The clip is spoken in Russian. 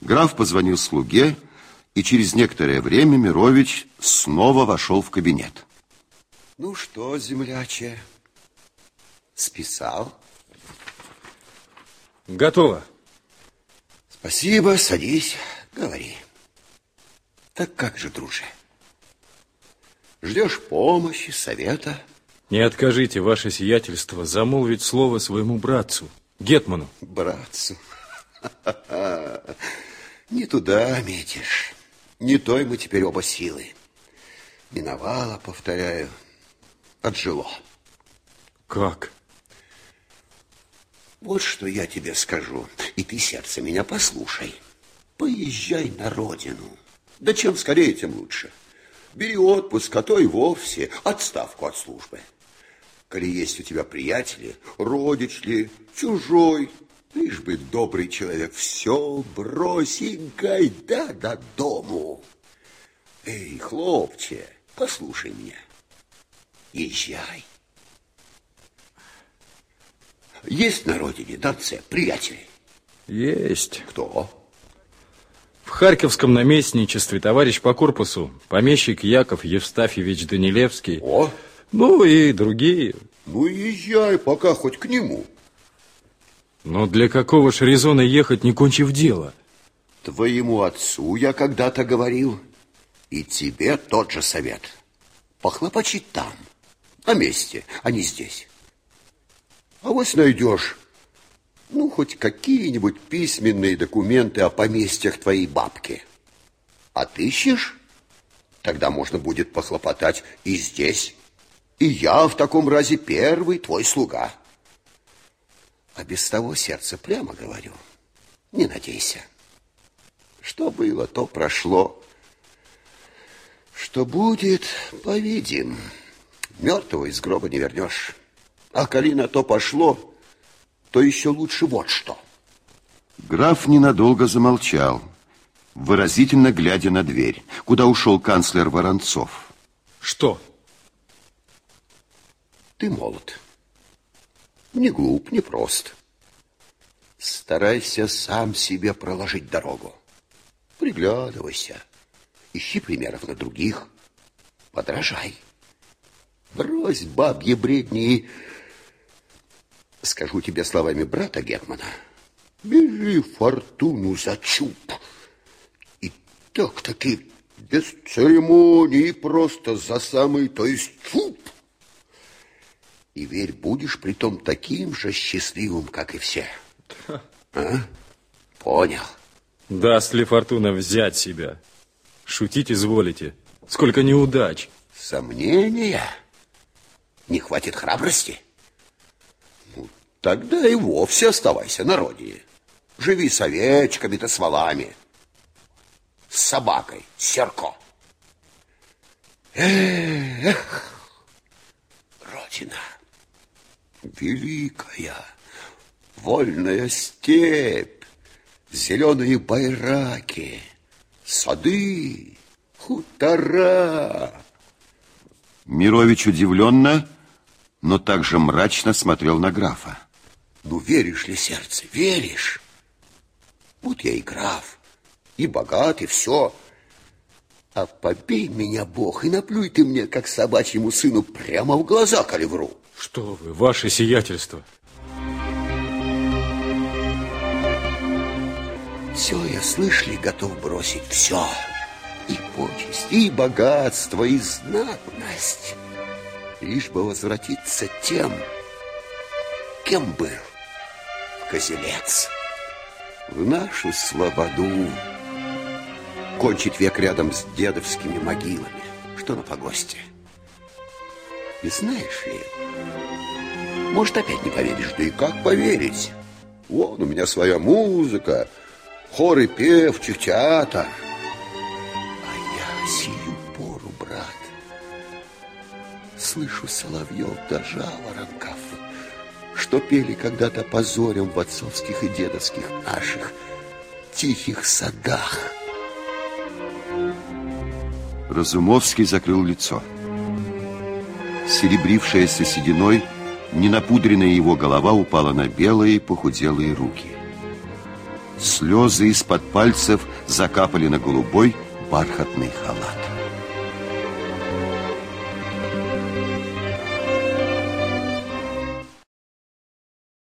Граф позвонил слуге, и через некоторое время Мирович снова вошел в кабинет. Ну что, земляче, списал? Готово. Спасибо, садись, говори. Так как же, друже? Ждешь помощи, совета? Не откажите, ваше сиятельство, замолвить слово своему братцу, Гетману. Братцу? Не туда метишь. Не той мы теперь оба силы. Миновало, повторяю, отжило. Как? Вот что я тебе скажу, и ты, сердце, меня послушай. Поезжай на родину. Да чем скорее, тем лучше. Бери отпуск, а то и вовсе отставку от службы. Коли есть у тебя приятели, родич ли, чужой, лишь бы добрый человек, все брось и гайда до дому. Эй, хлопче, послушай меня. Езжай. Есть на родине, Донце, приятели? Есть. Кто? В Харьковском наместничестве товарищ по корпусу, помещик Яков Евстафьевич Данилевский. О! Ну и другие. Ну, езжай пока хоть к нему. Но для какого ж резона ехать, не кончив дело? Твоему отцу я когда-то говорил, и тебе тот же совет. Похлопочи там, на месте, а не здесь. А вот найдешь, ну, хоть какие-нибудь письменные документы о поместьях твоей бабки. Отыщешь? Тогда можно будет похлопотать и здесь. И я в таком разе первый твой слуга. А без того сердце прямо говорю. Не надейся. Что было, то прошло. Что будет, повидим. Мертвого из гроба не вернешь. А коли на то пошло, то еще лучше вот что. Граф ненадолго замолчал, выразительно глядя на дверь, куда ушел канцлер Воронцов. Что? Ты молод. Не глуп, не прост. Старайся сам себе проложить дорогу. Приглядывайся. Ищи примеров на других. Подражай. Брось бабьи бредни Скажу тебе словами брата Германа. Бери фортуну за чуб. И так-таки без церемонии, просто за самый, то есть чуб. И верь, будешь при том таким же счастливым, как и все. А? Понял. Даст ли фортуна взять себя? Шутить изволите. Сколько неудач. Сомнения? Не хватит храбрости? Тогда и вовсе оставайся на родине. Живи с овечками-то с валами. С собакой, с Серко. Эх, Родина, великая, вольная степь, зеленые байраки, сады, хутора. Мирович удивленно, но также мрачно смотрел на графа. Ну, веришь ли, сердце, веришь? Вот я и граф, и богат, и все. А побей меня, Бог, и наплюй ты мне, как собачьему сыну, прямо в глаза, коли вру. Что вы, ваше сиятельство. Все я, слышали, готов бросить, все. И почесть, и богатство, и знатность. Лишь бы возвратиться тем, кем был козелец. В нашу слободу кончить век рядом с дедовскими могилами, что на погосте. И знаешь ли, может, опять не поверишь, да и как поверить? Вон у меня своя музыка, хор и певчих, театр. А я сию пору, брат, слышу соловьев до жаворонков что пели когда-то по зорям в отцовских и дедовских наших тихих садах. Разумовский закрыл лицо. Серебрившаяся сединой, ненапудренная его голова упала на белые похуделые руки. Слезы из-под пальцев закапали на голубой бархатный халат.